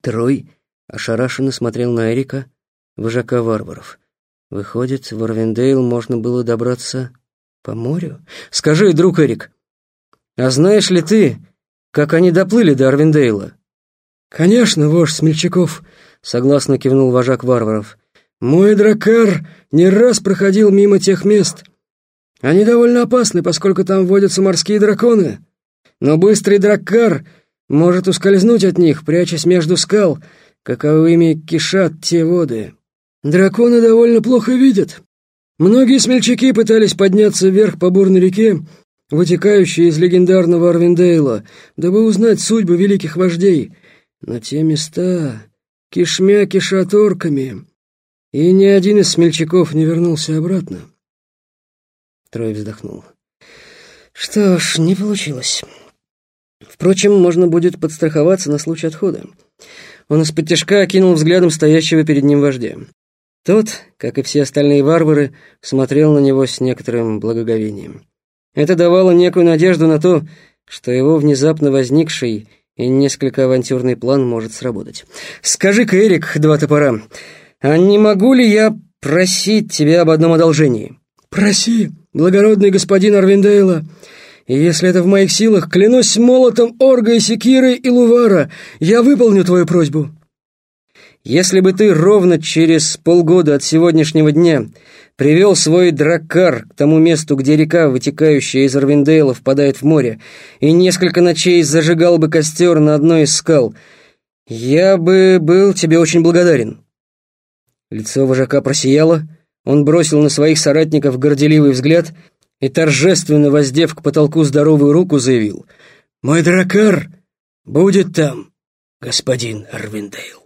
Трой ошарашенно смотрел на Эрика, вожака варваров. Выходит, в Орвиндейл можно было добраться по морю? Скажи, друг Эрик, а знаешь ли ты, как они доплыли до Орвиндейла? Конечно, вождь Смельчаков, согласно кивнул вожак варваров. Мой дракар не раз проходил мимо тех мест. Они довольно опасны, поскольку там водятся морские драконы. Но быстрый драккар может ускользнуть от них, прячась между скал, каковыми кишат те воды. Драконы довольно плохо видят. Многие смельчаки пытались подняться вверх по бурной реке, вытекающей из легендарного Арвиндейла, дабы узнать судьбы великих вождей. Но те места кишмя кишат орками, и ни один из смельчаков не вернулся обратно. Трой вздохнул. Что ж, не получилось. Впрочем, можно будет подстраховаться на случай отхода. Он из-под тяжка окинул взглядом стоящего перед ним вождя. Тот, как и все остальные варвары, смотрел на него с некоторым благоговением. Это давало некую надежду на то, что его внезапно возникший и несколько авантюрный план может сработать. «Скажи-ка, Эрик, два топора, а не могу ли я просить тебя об одном одолжении?» «Проси, благородный господин Арвиндейла, и если это в моих силах, клянусь молотом Орга и Секиры и Лувара, я выполню твою просьбу». «Если бы ты ровно через полгода от сегодняшнего дня привел свой драккар к тому месту, где река, вытекающая из Арвиндейла, впадает в море, и несколько ночей зажигал бы костер на одной из скал, я бы был тебе очень благодарен». Лицо вожака просияло, он бросил на своих соратников горделивый взгляд — и, торжественно воздев к потолку здоровую руку, заявил «Мой дракар будет там, господин Арвиндейл».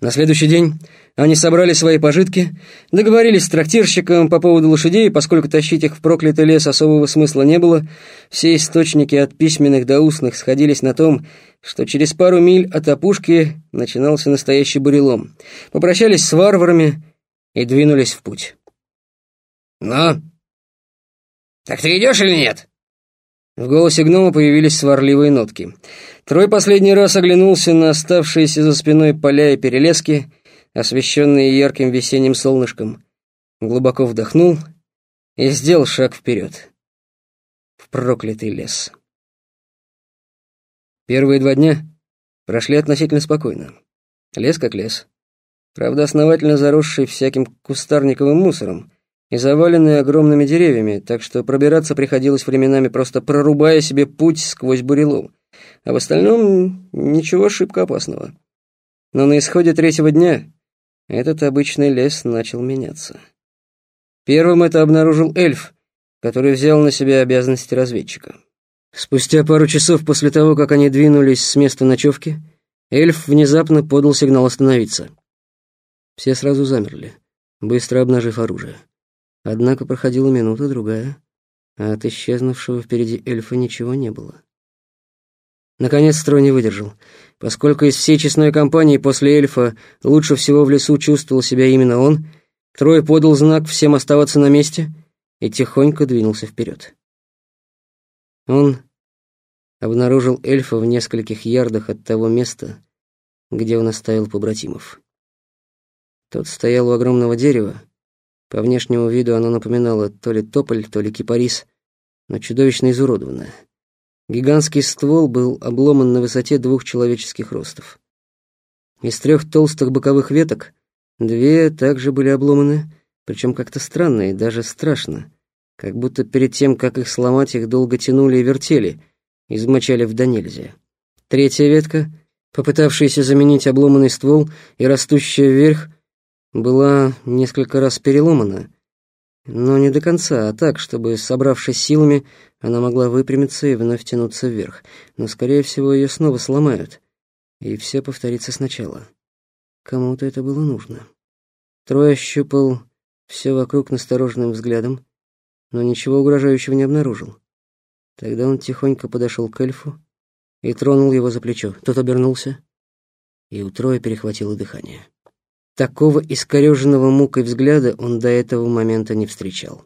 На следующий день они собрали свои пожитки, договорились с трактирщиком по поводу лошадей, поскольку тащить их в проклятый лес особого смысла не было, все источники от письменных до устных сходились на том, что через пару миль от опушки начинался настоящий бурелом. Попрощались с варварами и двинулись в путь. «Ну, «Так ты идешь или нет?» В голосе гнома появились сварливые нотки. Трой последний раз оглянулся на оставшиеся за спиной поля и перелески, освещенные ярким весенним солнышком. Глубоко вдохнул и сделал шаг вперед. В проклятый лес. Первые два дня прошли относительно спокойно. Лес как лес. Правда, основательно заросший всяким кустарниковым мусором, и заваленные огромными деревьями, так что пробираться приходилось временами просто прорубая себе путь сквозь бурелом. А в остальном ничего шибко опасного. Но на исходе третьего дня этот обычный лес начал меняться. Первым это обнаружил эльф, который взял на себя обязанности разведчика. Спустя пару часов после того, как они двинулись с места ночевки, эльф внезапно подал сигнал остановиться. Все сразу замерли, быстро обнажив оружие. Однако проходила минута, другая, а от исчезнувшего впереди эльфа ничего не было. Наконец строй не выдержал. Поскольку из всей честной компании после эльфа лучше всего в лесу чувствовал себя именно он, Трой подал знак всем оставаться на месте и тихонько двинулся вперед. Он обнаружил эльфа в нескольких ярдах от того места, где он оставил побратимов. Тот стоял у огромного дерева, по внешнему виду оно напоминало то ли тополь, то ли кипарис, но чудовищно изуродованное. Гигантский ствол был обломан на высоте двух человеческих ростов. Из трех толстых боковых веток две также были обломаны, причем как-то странно и даже страшно, как будто перед тем, как их сломать, их долго тянули и вертели, измочали в нельзя. Третья ветка, попытавшаяся заменить обломанный ствол и растущая вверх, была несколько раз переломана, но не до конца, а так, чтобы, собравшись силами, она могла выпрямиться и вновь тянуться вверх. Но, скорее всего, ее снова сломают, и все повторится сначала. Кому-то это было нужно. Трой ощупал все вокруг настороженным взглядом, но ничего угрожающего не обнаружил. Тогда он тихонько подошел к эльфу и тронул его за плечо. Тот обернулся, и у Троя перехватило дыхание. Такого искореженного мукой взгляда он до этого момента не встречал.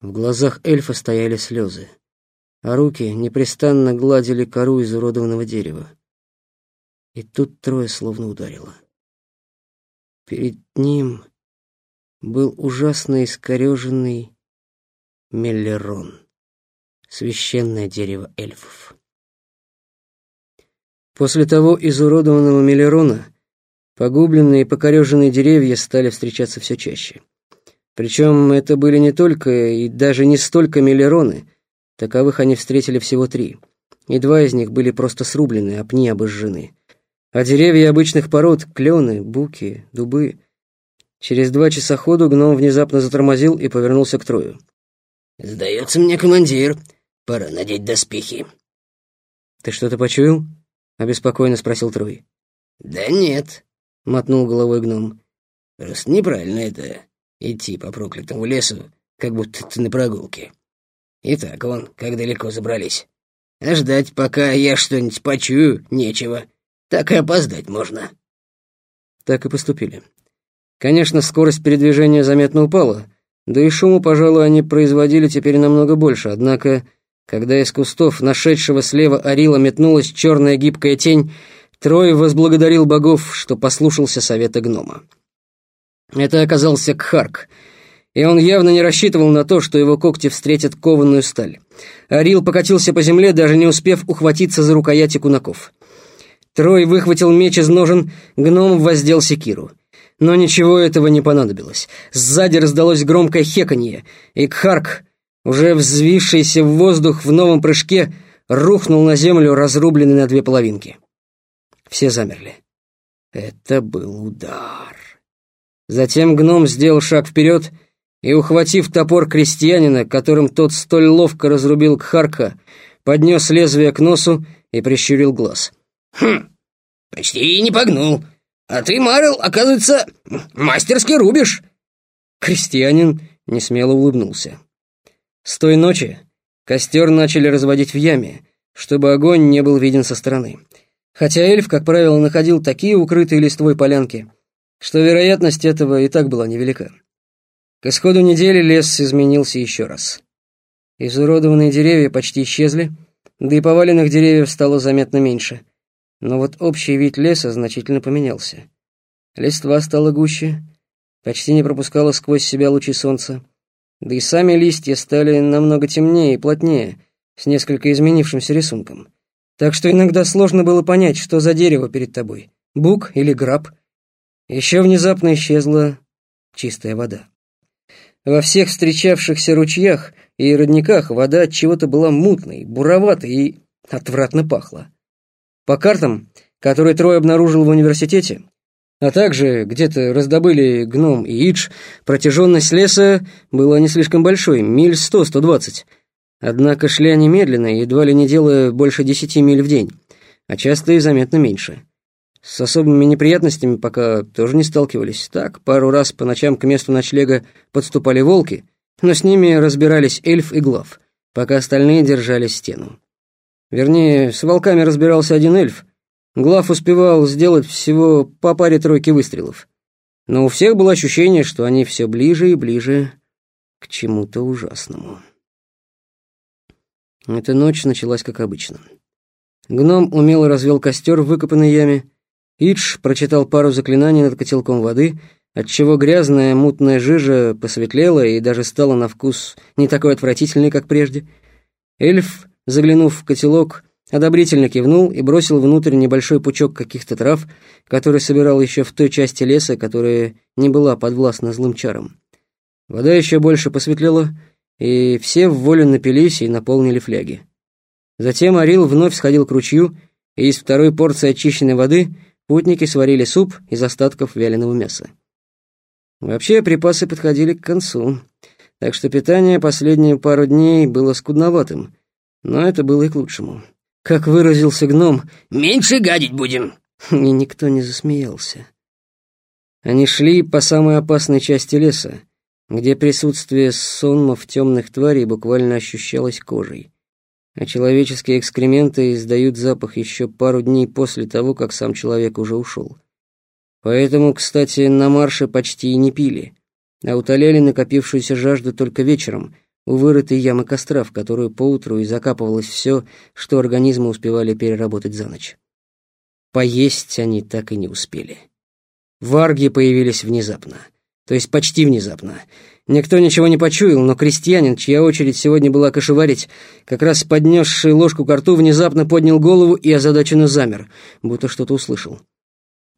В глазах эльфа стояли слезы, а руки непрестанно гладили кору изуродованного дерева. И тут трое словно ударило. Перед ним был ужасно искореженный Меллерон, священное дерево эльфов. После того изуродованного Меллерона погубленные и покореженные деревья стали встречаться все чаще. Причем это были не только и даже не столько Меллероны, таковых они встретили всего три, и два из них были просто срублены, а пни обожжены. А деревья обычных пород — клены, буки, дубы — Через два часа ходу гном внезапно затормозил и повернулся к Трою. «Сдается мне, командир. Пора надеть доспехи». «Ты что-то почуял?» — обеспокоенно спросил Трой. «Да нет», — мотнул головой гном. «Просто неправильно это — идти по проклятому лесу, как будто ты на прогулке. Итак, вон, как далеко забрались. А ждать, пока я что-нибудь почую, нечего. Так и опоздать можно». Так и поступили. Конечно, скорость передвижения заметно упала, да и шуму, пожалуй, они производили теперь намного больше, однако, когда из кустов, нашедшего слева Арила, метнулась черная гибкая тень, Трой возблагодарил богов, что послушался совета гнома. Это оказался Кхарк, и он явно не рассчитывал на то, что его когти встретят кованую сталь. Арил покатился по земле, даже не успев ухватиться за рукояти кунаков. Трой выхватил меч из ножен, гном воздел секиру. Но ничего этого не понадобилось. Сзади раздалось громкое хеканье, и Кхарк, уже взвившийся в воздух в новом прыжке, рухнул на землю, разрубленный на две половинки. Все замерли. Это был удар. Затем гном сделал шаг вперед и, ухватив топор крестьянина, которым тот столь ловко разрубил Кхарка, поднес лезвие к носу и прищурил глаз. «Хм, почти не погнул», а ты, Марил, оказывается, мастерски рубишь!» Крестьянин несмело улыбнулся. С той ночи костер начали разводить в яме, чтобы огонь не был виден со стороны. Хотя эльф, как правило, находил такие укрытые листвой полянки, что вероятность этого и так была невелика. К исходу недели лес изменился еще раз. Изуродованные деревья почти исчезли, да и поваленных деревьев стало заметно меньше. Но вот общий вид леса значительно поменялся. Листва стала гуще, почти не пропускала сквозь себя лучи солнца. Да и сами листья стали намного темнее и плотнее, с несколько изменившимся рисунком. Так что иногда сложно было понять, что за дерево перед тобой, бук или граб. Еще внезапно исчезла чистая вода. Во всех встречавшихся ручьях и родниках вода от чего-то была мутной, буроватой и отвратно пахла. По картам, которые Трой обнаружил в университете, а также где-то раздобыли гном и идж, протяженность леса была не слишком большой, миль сто-сто двадцать. Однако шли они медленно, едва ли не делая больше десяти миль в день, а часто и заметно меньше. С особыми неприятностями пока тоже не сталкивались. Так, пару раз по ночам к месту ночлега подступали волки, но с ними разбирались эльф и глав, пока остальные держали стену. Вернее, с волками разбирался один эльф. Глав успевал сделать всего по паре-тройки выстрелов. Но у всех было ощущение, что они все ближе и ближе к чему-то ужасному. Эта ночь началась как обычно. Гном умело развел костер в выкопанной яме. Идж прочитал пару заклинаний над котелком воды, отчего грязная мутная жижа посветлела и даже стала на вкус не такой отвратительной, как прежде. Эльф заглянув в котелок, одобрительно кивнул и бросил внутрь небольшой пучок каких-то трав, который собирал еще в той части леса, которая не была подвластна злым чарам. Вода еще больше посветлела, и все в волю напились и наполнили фляги. Затем Орил вновь сходил к ручью, и из второй порции очищенной воды путники сварили суп из остатков вяленого мяса. Вообще припасы подходили к концу, так что питание последние пару дней было скудноватым — но это было и к лучшему. Как выразился гном, «Меньше гадить будем!» И никто не засмеялся. Они шли по самой опасной части леса, где присутствие сонмов темных тварей буквально ощущалось кожей. А человеческие экскременты издают запах еще пару дней после того, как сам человек уже ушел. Поэтому, кстати, на марше почти и не пили, а утоляли накопившуюся жажду только вечером — у вырытой ямы костра, в которую поутру и закапывалось все, что организмы успевали переработать за ночь. поесть они так и не успели. Варги появились внезапно, то есть почти внезапно. Никто ничего не почуял, но крестьянин, чья очередь сегодня была кошеварить, как раз поднесший ложку к рту, внезапно поднял голову и озадаченно замер, будто что-то услышал.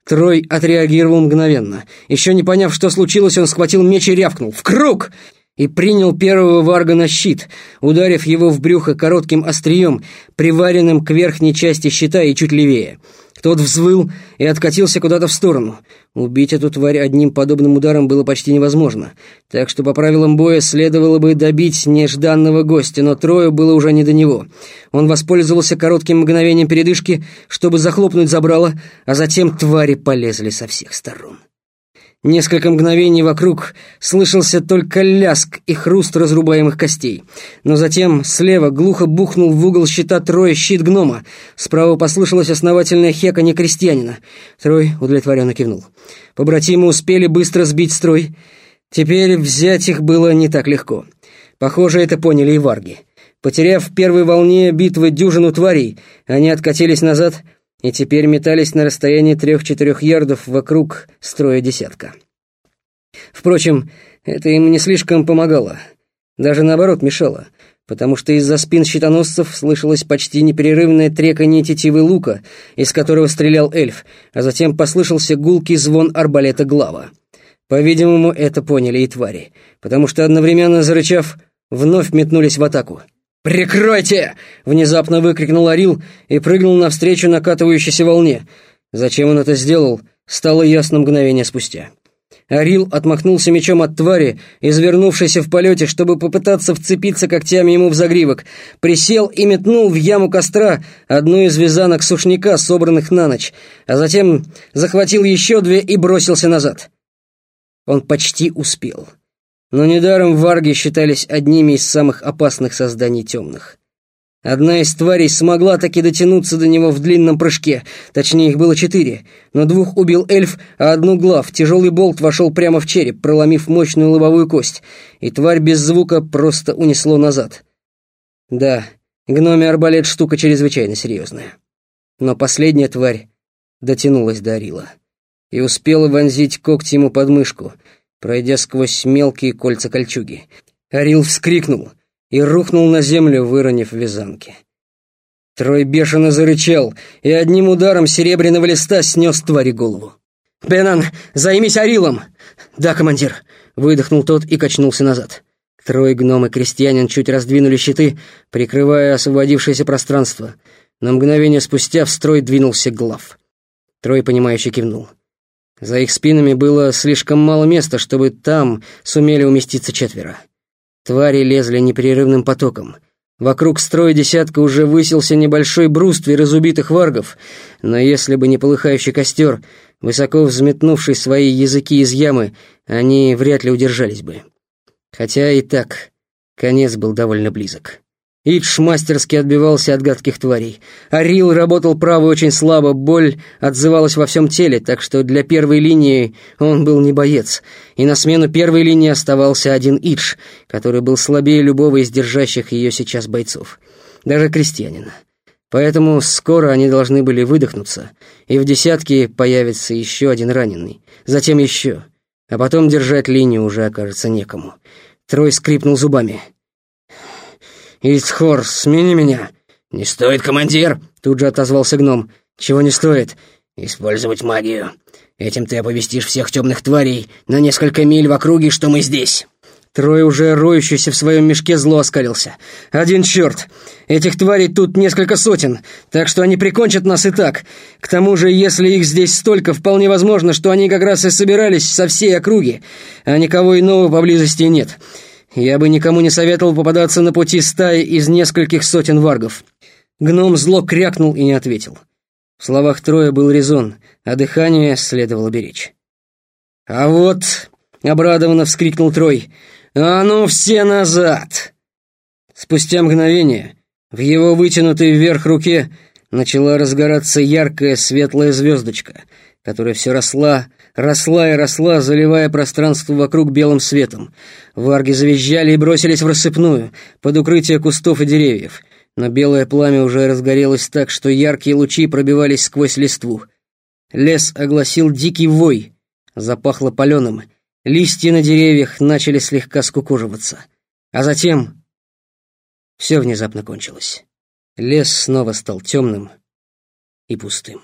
Трой отреагировал мгновенно. Еще не поняв, что случилось, он схватил меч и рявкнул. «В круг!» и принял первого варга на щит, ударив его в брюхо коротким острием, приваренным к верхней части щита и чуть левее. Тот взвыл и откатился куда-то в сторону. Убить эту тварь одним подобным ударом было почти невозможно, так что по правилам боя следовало бы добить нежданного гостя, но Трою было уже не до него. Он воспользовался коротким мгновением передышки, чтобы захлопнуть забрало, а затем твари полезли со всех сторон. Несколько мгновений вокруг слышался только ляск и хруст разрубаемых костей. Но затем слева глухо бухнул в угол щита Троя щит гнома. Справа послышалось основательное хеканье крестьянина. Трой удовлетворенно кивнул. Побратимы успели быстро сбить строй. Теперь взять их было не так легко. Похоже, это поняли и варги. Потеряв в первой волне битвы дюжину тварей, они откатились назад — и теперь метались на расстоянии трех-четырех ярдов вокруг строя десятка. Впрочем, это им не слишком помогало, даже наоборот мешало, потому что из-за спин щитоносцев слышалось почти непрерывное треканье тетивы лука, из которого стрелял эльф, а затем послышался гулкий звон арбалета глава. По-видимому, это поняли и твари, потому что одновременно зарычав, вновь метнулись в атаку. «Прикройте!» — внезапно выкрикнул Орил и прыгнул навстречу накатывающейся волне. Зачем он это сделал, стало ясно мгновение спустя. Орил отмахнулся мечом от твари, извернувшейся в полете, чтобы попытаться вцепиться когтями ему в загривок, присел и метнул в яму костра одну из вязанок сушняка, собранных на ночь, а затем захватил еще две и бросился назад. Он почти успел. Но недаром варги считались одними из самых опасных созданий темных. Одна из тварей смогла таки дотянуться до него в длинном прыжке, точнее их было четыре, но двух убил эльф, а одну глав, тяжелый болт вошел прямо в череп, проломив мощную лобовую кость, и тварь без звука просто унесло назад. Да, гноми арбалет штука чрезвычайно серьезная. Но последняя тварь дотянулась до Арила и успела вонзить когти ему под мышку — пройдя сквозь мелкие кольца кольчуги. Орил вскрикнул и рухнул на землю, выронив вязанки. Трой бешено зарычал и одним ударом серебряного листа снес твари голову. «Бенан, займись Арилом!» «Да, командир!» — выдохнул тот и качнулся назад. Трой, гном и крестьянин чуть раздвинули щиты, прикрывая освободившееся пространство. На мгновение спустя в строй двинулся глав. Трой, понимающе кивнул. За их спинами было слишком мало места, чтобы там сумели уместиться четверо. Твари лезли непрерывным потоком. Вокруг строя десятка уже высился небольшой бруствер из убитых варгов, но если бы не полыхающий костер, высоко взметнувший свои языки из ямы, они вряд ли удержались бы. Хотя и так, конец был довольно близок. Идж мастерски отбивался от гадких тварей. Арил работал правой очень слабо, боль отзывалась во всем теле, так что для первой линии он был не боец. И на смену первой линии оставался один Идж, который был слабее любого из держащих ее сейчас бойцов. Даже крестьянина. Поэтому скоро они должны были выдохнуться, и в десятке появится еще один раненый, затем еще, а потом держать линию уже окажется некому. Трой скрипнул зубами — «Исхор, смени меня!» «Не стоит, командир!» Тут же отозвался гном. «Чего не стоит?» «Использовать магию. Этим ты оповестишь всех темных тварей на несколько миль в округе, что мы здесь». Трое, уже роющийся в своем мешке, зло оскалился. «Один черт! Этих тварей тут несколько сотен, так что они прикончат нас и так. К тому же, если их здесь столько, вполне возможно, что они как раз и собирались со всей округи, а никого иного поблизости нет. Я бы никому не советовал попадаться на пути стаи из нескольких сотен варгов. Гном зло крякнул и не ответил. В словах Троя был резон, а дыхание следовало беречь. «А вот...» — обрадованно вскрикнул Трой. «А ну все назад!» Спустя мгновение в его вытянутой вверх руке начала разгораться яркая светлая звездочка, которая все росла, росла и росла, заливая пространство вокруг белым светом. Варги завизжали и бросились в рассыпную, под укрытие кустов и деревьев. но белое пламя уже разгорелось так, что яркие лучи пробивались сквозь листву. Лес огласил дикий вой, запахло паленым, листья на деревьях начали слегка скукоживаться. А затем все внезапно кончилось. Лес снова стал темным и пустым.